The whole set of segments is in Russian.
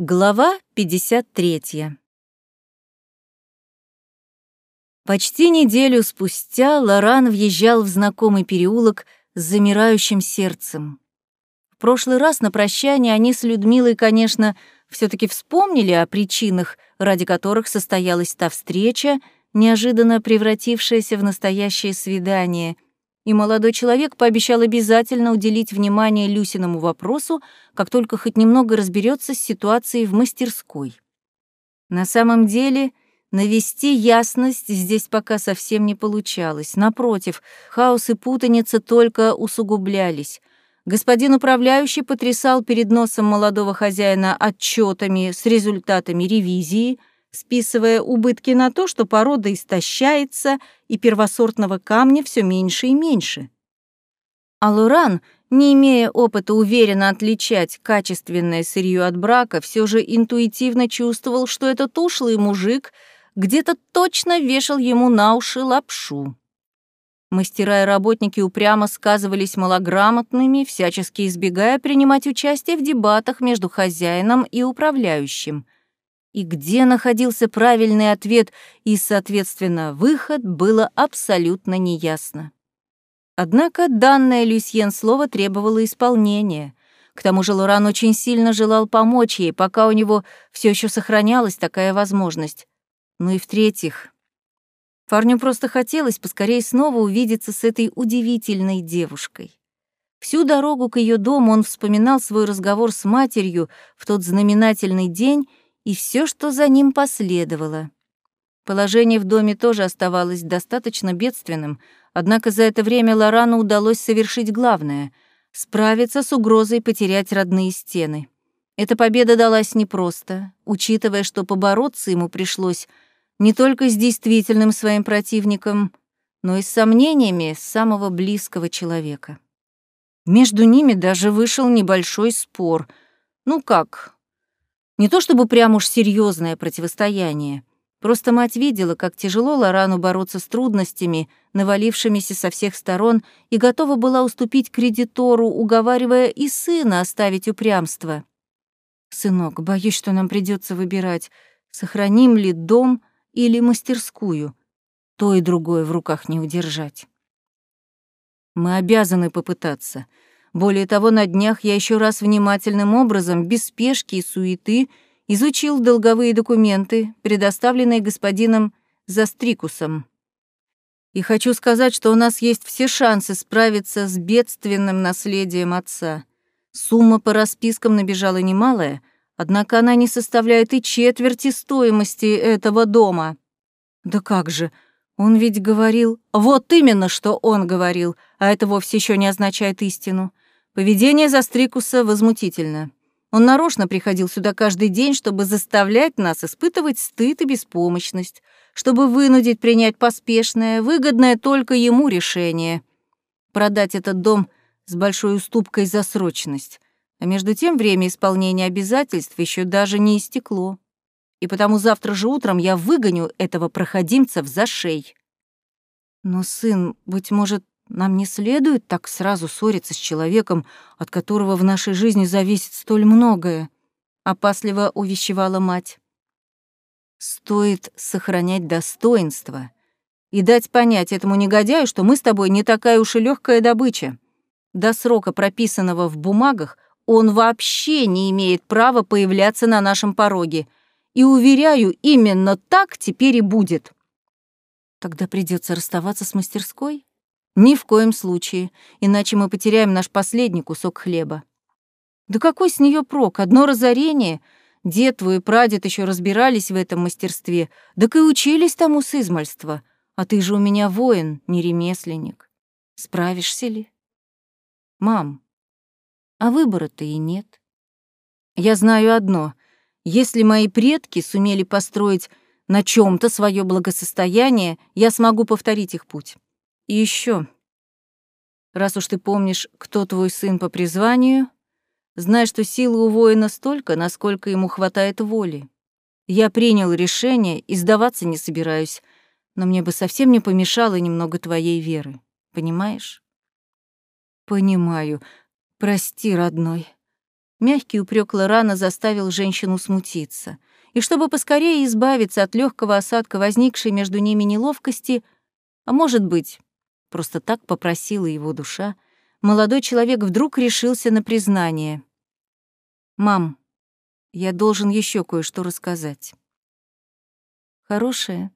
Глава 53. Почти неделю спустя Лоран въезжал в знакомый переулок с замирающим сердцем. В прошлый раз на прощание они с Людмилой, конечно, все таки вспомнили о причинах, ради которых состоялась та встреча, неожиданно превратившаяся в настоящее свидание — и молодой человек пообещал обязательно уделить внимание Люсиному вопросу, как только хоть немного разберется с ситуацией в мастерской. На самом деле, навести ясность здесь пока совсем не получалось. Напротив, хаос и путаница только усугублялись. Господин управляющий потрясал перед носом молодого хозяина отчетами с результатами ревизии — списывая убытки на то, что порода истощается и первосортного камня все меньше и меньше. А Луран, не имея опыта уверенно отличать качественное сырье от брака, все же интуитивно чувствовал, что этот ушлый мужик где-то точно вешал ему на уши лапшу. Мастера и работники упрямо сказывались малограмотными, всячески избегая принимать участие в дебатах между хозяином и управляющим — и где находился правильный ответ и, соответственно, выход, было абсолютно неясно. Однако данное Люсьен слово требовало исполнения. К тому же Лоран очень сильно желал помочь ей, пока у него все еще сохранялась такая возможность. Ну и в-третьих, парню просто хотелось поскорее снова увидеться с этой удивительной девушкой. Всю дорогу к ее дому он вспоминал свой разговор с матерью в тот знаменательный день и все, что за ним последовало. Положение в доме тоже оставалось достаточно бедственным, однако за это время Лорану удалось совершить главное — справиться с угрозой потерять родные стены. Эта победа далась непросто, учитывая, что побороться ему пришлось не только с действительным своим противником, но и с сомнениями самого близкого человека. Между ними даже вышел небольшой спор. Ну как, не то чтобы прям уж серьезное противостояние. Просто мать видела, как тяжело Лорану бороться с трудностями, навалившимися со всех сторон, и готова была уступить кредитору, уговаривая и сына оставить упрямство. «Сынок, боюсь, что нам придется выбирать, сохраним ли дом или мастерскую. То и другое в руках не удержать». «Мы обязаны попытаться», более того, на днях я еще раз внимательным образом, без спешки и суеты, изучил долговые документы, предоставленные господином Застрикусом. И хочу сказать, что у нас есть все шансы справиться с бедственным наследием отца. Сумма по распискам набежала немалая, однако она не составляет и четверти стоимости этого дома. Да как же, он ведь говорил... Вот именно, что он говорил, а это вовсе еще не означает истину. Поведение Застрикуса возмутительно. Он нарочно приходил сюда каждый день, чтобы заставлять нас испытывать стыд и беспомощность, чтобы вынудить принять поспешное, выгодное только ему решение. Продать этот дом с большой уступкой за срочность. А между тем время исполнения обязательств еще даже не истекло. И потому завтра же утром я выгоню этого проходимца в зашей. Но, сын, быть может, нам не следует так сразу ссориться с человеком, от которого в нашей жизни зависит столь многое, опасливо увещевала мать. Стоит сохранять достоинство и дать понять этому негодяю, что мы с тобой не такая уж и легкая добыча. До срока, прописанного в бумагах, он вообще не имеет права появляться на нашем пороге. И уверяю, именно так теперь и будет. Тогда придется расставаться с мастерской? Ни в коем случае, иначе мы потеряем наш последний кусок хлеба. Да какой с нее прок? Одно разорение. Дед твой и прадед еще разбирались в этом мастерстве, так и учились тому с измальства. А ты же у меня воин, не ремесленник. Справишься ли? Мам, а выбора-то и нет. Я знаю одно. Если мои предки сумели построить на чем то свое благосостояние, я смогу повторить их путь. И еще, раз уж ты помнишь, кто твой сын по призванию, знай, что силы у воина столько, насколько ему хватает воли. Я принял решение и сдаваться не собираюсь, но мне бы совсем не помешало немного твоей веры. Понимаешь? Понимаю. Прости, родной. Мягкий упрек Лорана заставил женщину смутиться. И чтобы поскорее избавиться от легкого осадка, возникшей между ними неловкости, а может быть, просто так попросила его душа, молодой человек вдруг решился на признание. «Мам, я должен еще кое-что рассказать». «Хорошее?»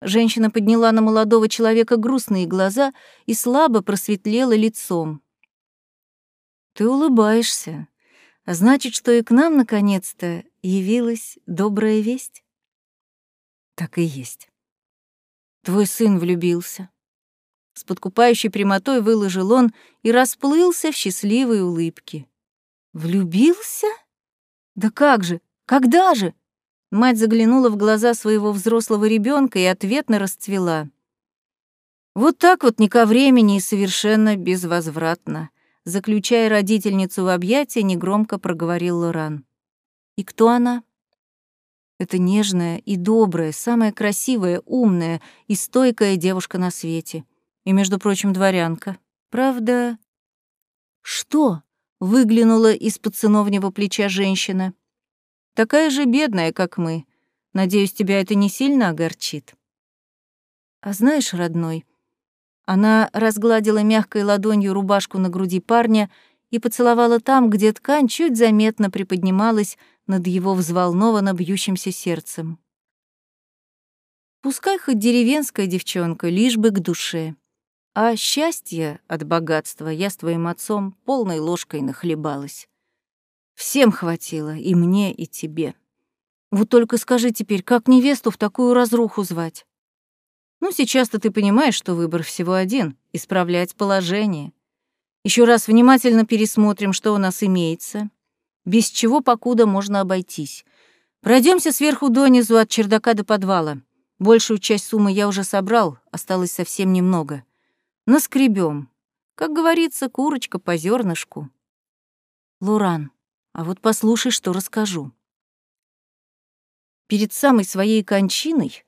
Женщина подняла на молодого человека грустные глаза и слабо просветлела лицом. «Ты улыбаешься. Значит, что и к нам, наконец-то, явилась добрая весть?» «Так и есть. Твой сын влюбился». С подкупающей прямотой выложил он и расплылся в счастливой улыбке. «Влюбился? Да как же? Когда же?» Мать заглянула в глаза своего взрослого ребенка и ответно расцвела. Вот так вот не ко времени и совершенно безвозвратно. Заключая родительницу в объятия, негромко проговорил Лоран. «И кто она?» Это нежная и добрая, самая красивая, умная и стойкая девушка на свете. И, между прочим, дворянка. Правда... «Что?» — выглянула из-под сыновнего плеча женщина. Такая же бедная, как мы. Надеюсь, тебя это не сильно огорчит. А знаешь, родной, она разгладила мягкой ладонью рубашку на груди парня и поцеловала там, где ткань чуть заметно приподнималась над его взволнованно бьющимся сердцем. Пускай хоть деревенская девчонка, лишь бы к душе. А счастье от богатства я с твоим отцом полной ложкой нахлебалась. Всем хватило, и мне, и тебе. Вот только скажи теперь, как невесту в такую разруху звать? Ну, сейчас-то ты понимаешь, что выбор всего один — исправлять положение. Еще раз внимательно пересмотрим, что у нас имеется, без чего покуда можно обойтись. Пройдемся сверху донизу от чердака до подвала. Большую часть суммы я уже собрал, осталось совсем немного. Наскребем. Как говорится, курочка по зернышку. Луран, а вот послушай, что расскажу. Перед самой своей кончиной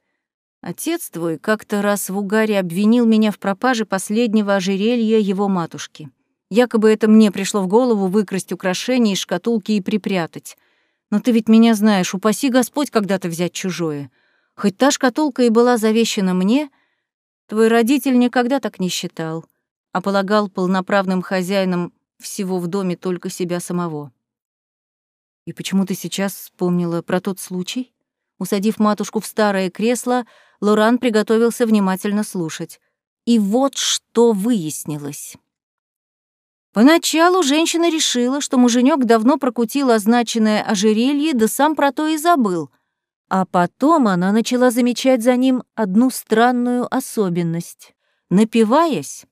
отец твой как-то раз в угаре обвинил меня в пропаже последнего ожерелья его матушки. Якобы это мне пришло в голову выкрасть украшения из шкатулки и припрятать. Но ты ведь меня знаешь, упаси Господь когда-то взять чужое. Хоть та шкатулка и была завещана мне, твой родитель никогда так не считал, а полагал полноправным хозяином всего в доме только себя самого. И почему ты сейчас вспомнила про тот случай? Усадив матушку в старое кресло, Лоран приготовился внимательно слушать. И вот что выяснилось. Поначалу женщина решила, что муженек давно прокутил означенное ожерелье, да сам про то и забыл. А потом она начала замечать за ним одну странную особенность. Напиваясь,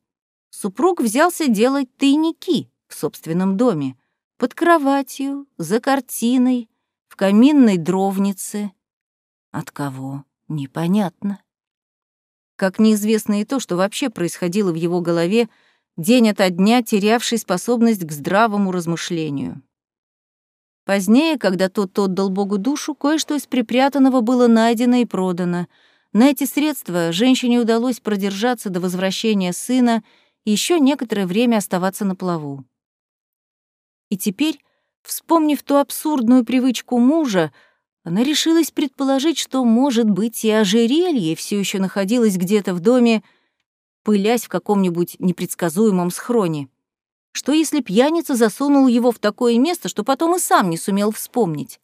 супруг взялся делать тайники в собственном доме, под кроватью, за картиной, в каминной дровнице. От кого? Непонятно. Как неизвестно и то, что вообще происходило в его голове, день ото дня терявший способность к здравому размышлению. Позднее, когда тот отдал Богу душу, кое-что из припрятанного было найдено и продано. На эти средства женщине удалось продержаться до возвращения сына и еще некоторое время оставаться на плаву. И теперь, вспомнив ту абсурдную привычку мужа, она решилась предположить, что, может быть, и ожерелье все еще находилось где-то в доме, пылясь в каком-нибудь непредсказуемом схроне. Что если пьяница засунул его в такое место, что потом и сам не сумел вспомнить?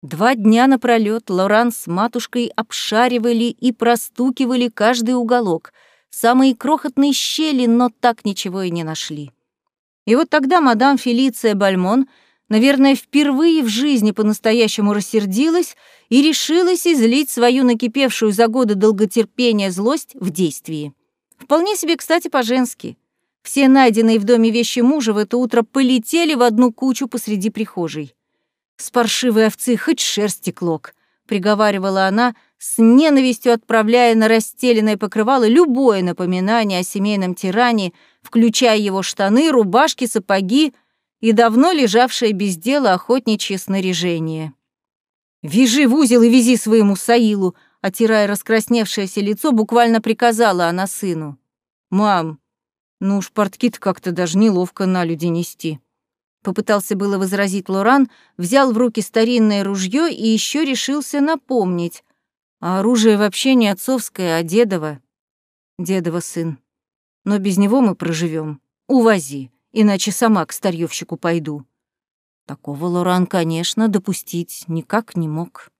Два дня напролёт Лоран с матушкой обшаривали и простукивали каждый уголок, самые крохотные щели, но так ничего и не нашли. И вот тогда мадам Фелиция Бальмон, наверное, впервые в жизни по-настоящему рассердилась и решилась излить свою накипевшую за годы долготерпения злость в действии. Вполне себе, кстати, по-женски. Все найденные в доме вещи мужа в это утро полетели в одну кучу посреди прихожей. «С паршивой овцы хоть шерсти клок», — приговаривала она, с ненавистью отправляя на расстеленное покрывало любое напоминание о семейном тиране, включая его штаны, рубашки, сапоги и давно лежавшее без дела охотничье снаряжение. «Вяжи в узел и вези своему Саилу», — отирая раскрасневшееся лицо, буквально приказала она сыну. «Мам, ну уж порткит как-то даже неловко на люди нести». Попытался было возразить Лоран, взял в руки старинное ружье и еще решился напомнить. А оружие вообще не отцовское, а дедово. Дедово сын. Но без него мы проживем. Увози иначе сама к старьёвщику пойду». Такого Лоран, конечно, допустить никак не мог.